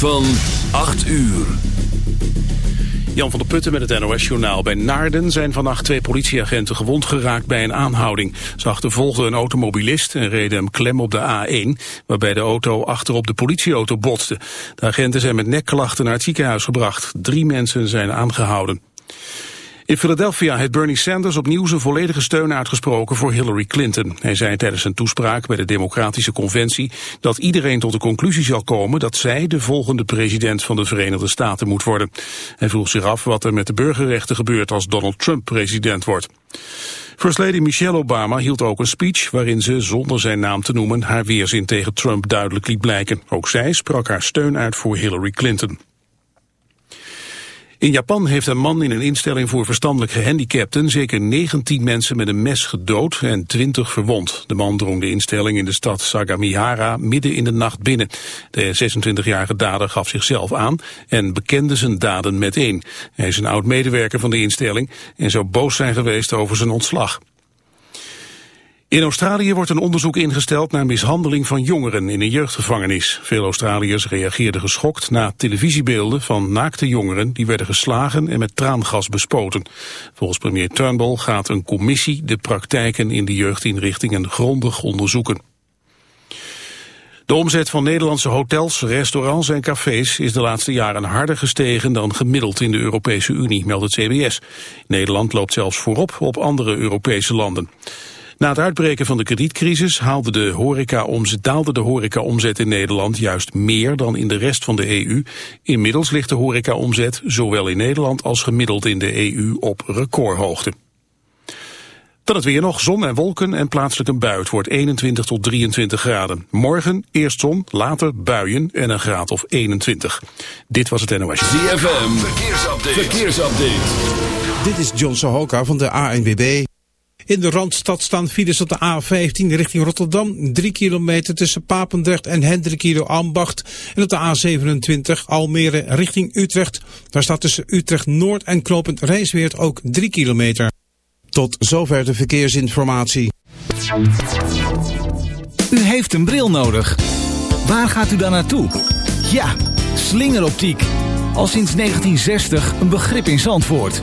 van 8 uur. Jan van der Putten met het NOS-journaal. Bij Naarden zijn vannacht twee politieagenten gewond geraakt bij een aanhouding. Ze achtervolgden een automobilist en reden hem klem op de A1... waarbij de auto achterop de politieauto botste. De agenten zijn met nekklachten naar het ziekenhuis gebracht. Drie mensen zijn aangehouden. In Philadelphia heeft Bernie Sanders opnieuw zijn volledige steun uitgesproken voor Hillary Clinton. Hij zei tijdens een toespraak bij de Democratische Conventie dat iedereen tot de conclusie zal komen dat zij de volgende president van de Verenigde Staten moet worden. Hij vroeg zich af wat er met de burgerrechten gebeurt als Donald Trump president wordt. First Lady Michelle Obama hield ook een speech waarin ze, zonder zijn naam te noemen, haar weerzin tegen Trump duidelijk liet blijken. Ook zij sprak haar steun uit voor Hillary Clinton. In Japan heeft een man in een instelling voor verstandelijk gehandicapten zeker 19 mensen met een mes gedood en 20 verwond. De man drong de instelling in de stad Sagamihara midden in de nacht binnen. De 26-jarige dader gaf zichzelf aan en bekende zijn daden meteen. Hij is een oud medewerker van de instelling en zou boos zijn geweest over zijn ontslag. In Australië wordt een onderzoek ingesteld naar mishandeling van jongeren in een jeugdgevangenis. Veel Australiërs reageerden geschokt na televisiebeelden van naakte jongeren die werden geslagen en met traangas bespoten. Volgens premier Turnbull gaat een commissie de praktijken in de jeugdinrichtingen grondig onderzoeken. De omzet van Nederlandse hotels, restaurants en cafés is de laatste jaren harder gestegen dan gemiddeld in de Europese Unie, meldt het CBS. Nederland loopt zelfs voorop op andere Europese landen. Na het uitbreken van de kredietcrisis haalde de horeca omzet, daalde de horecaomzet in Nederland juist meer dan in de rest van de EU. Inmiddels ligt de horecaomzet zowel in Nederland als gemiddeld in de EU op recordhoogte. Dan het weer nog, zon en wolken en plaatselijk een bui. Het wordt 21 tot 23 graden. Morgen eerst zon, later buien en een graad of 21. Dit was het NOS. ZFM, verkeersupdate. verkeersupdate. Dit is John Sohoka van de ANWB. In de Randstad staan files op de A15 richting Rotterdam. 3 kilometer tussen Papendrecht en Hendrikido Ambacht. En op de A27 Almere richting Utrecht. Daar staat tussen Utrecht Noord en Knopend Rijnsweert ook 3 kilometer. Tot zover de verkeersinformatie. U heeft een bril nodig. Waar gaat u dan naartoe? Ja, slingeroptiek. Al sinds 1960 een begrip in Zandvoort.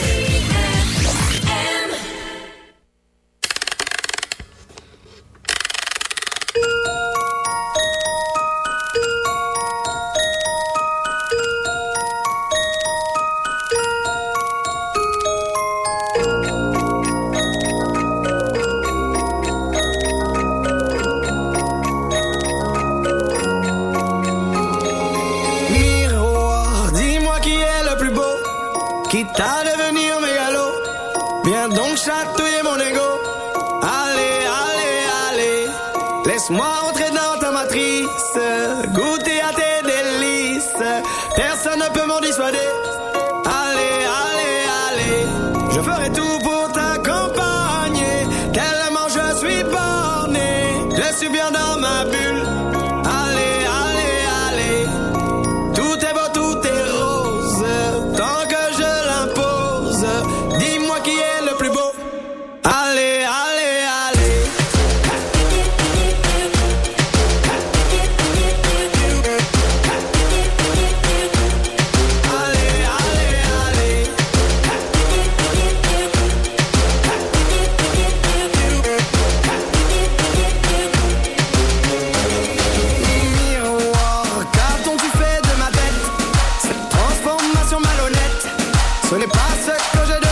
When it past explosion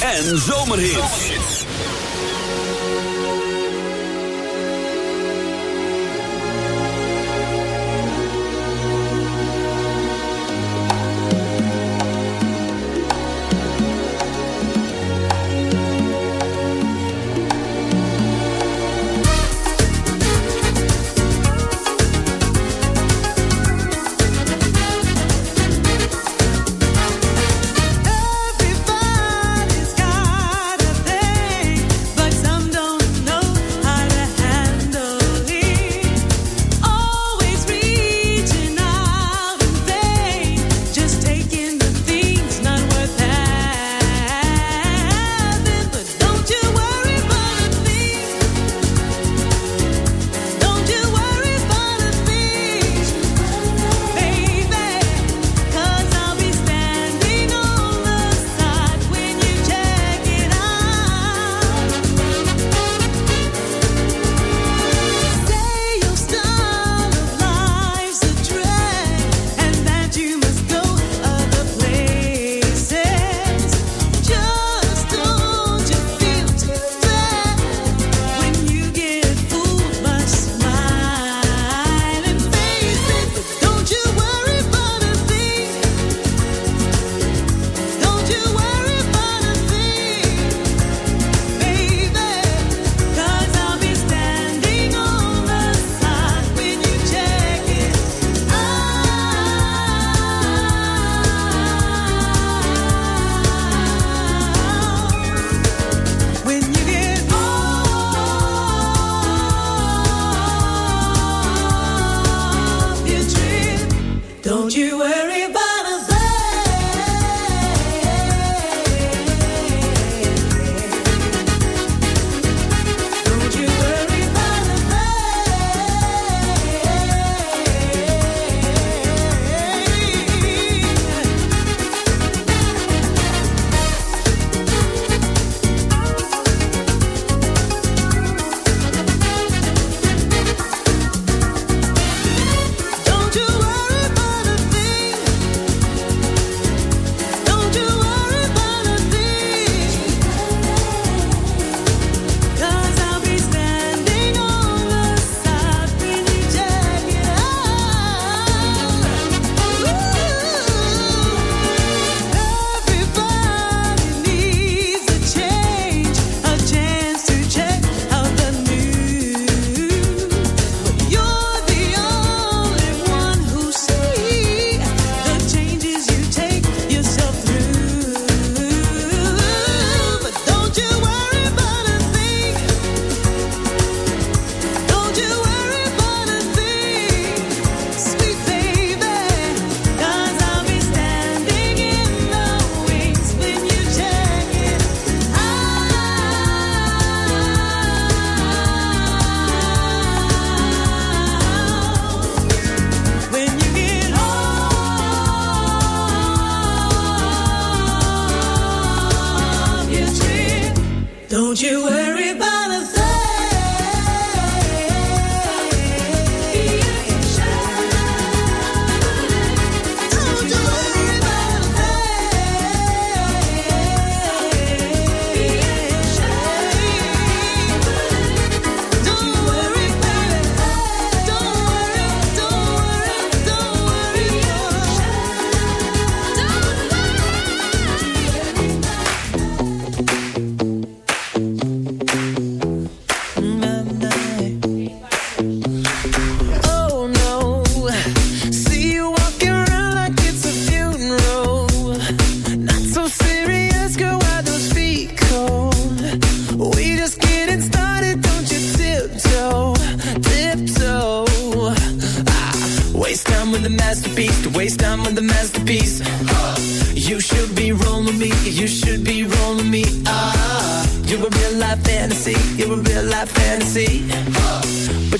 en zomerhit.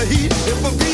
the heat, it would be.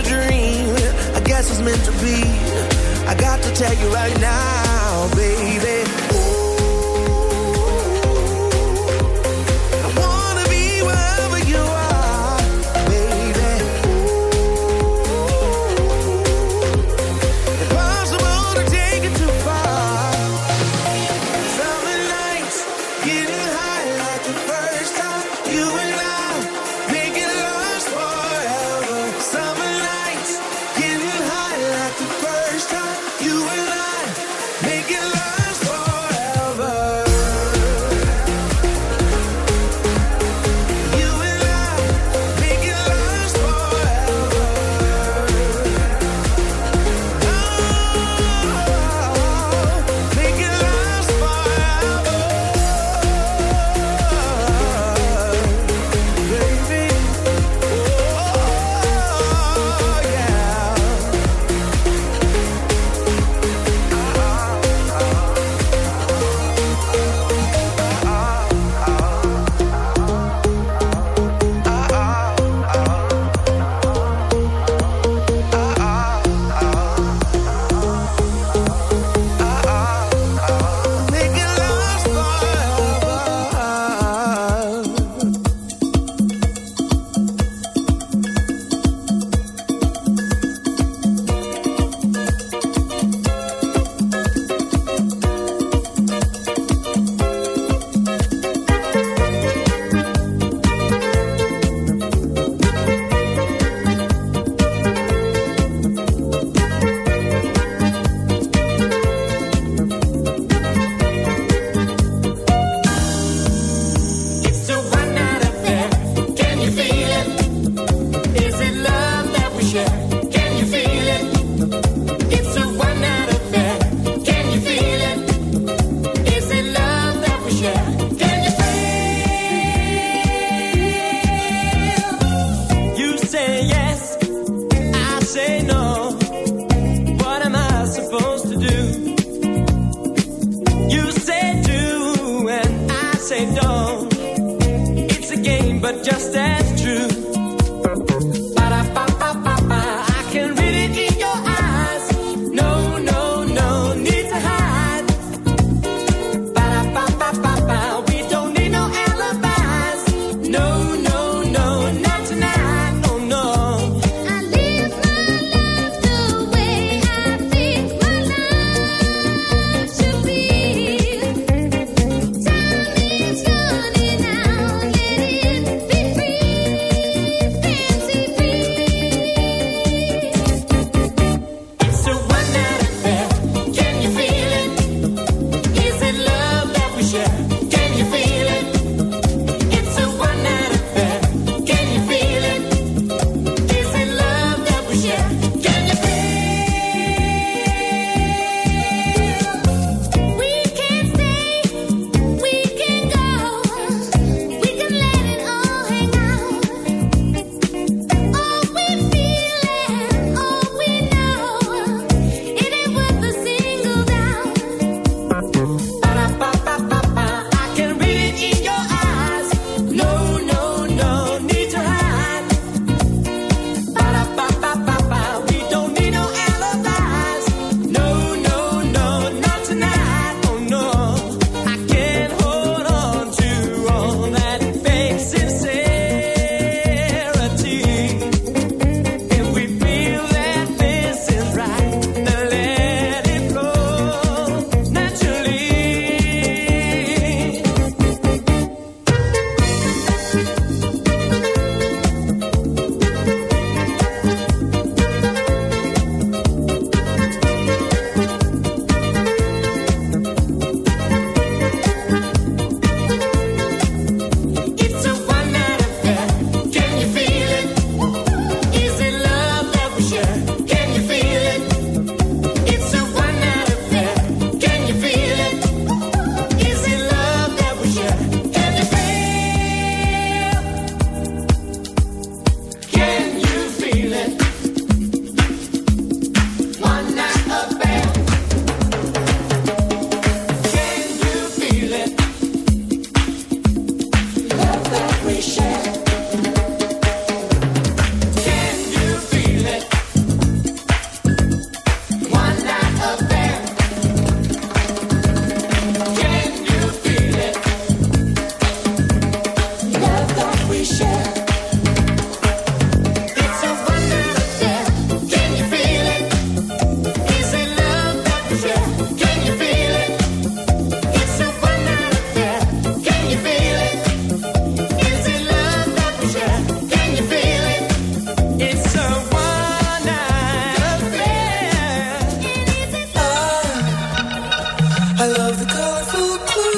a dream. I guess it's meant to be. I got to tell you right now, baby.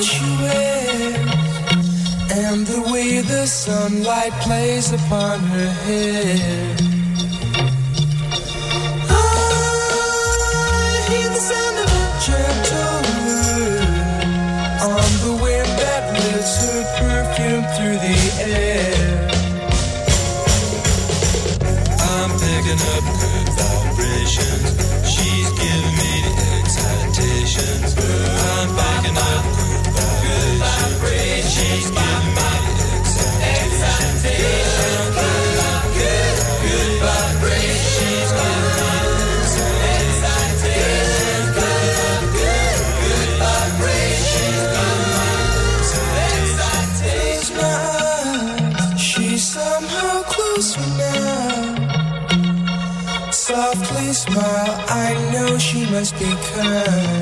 that and the way the sunlight plays upon her hair. I hear the sound of gentle on the wind that lifts her perfume through the air. I'm picking up good vibrations. must be kind.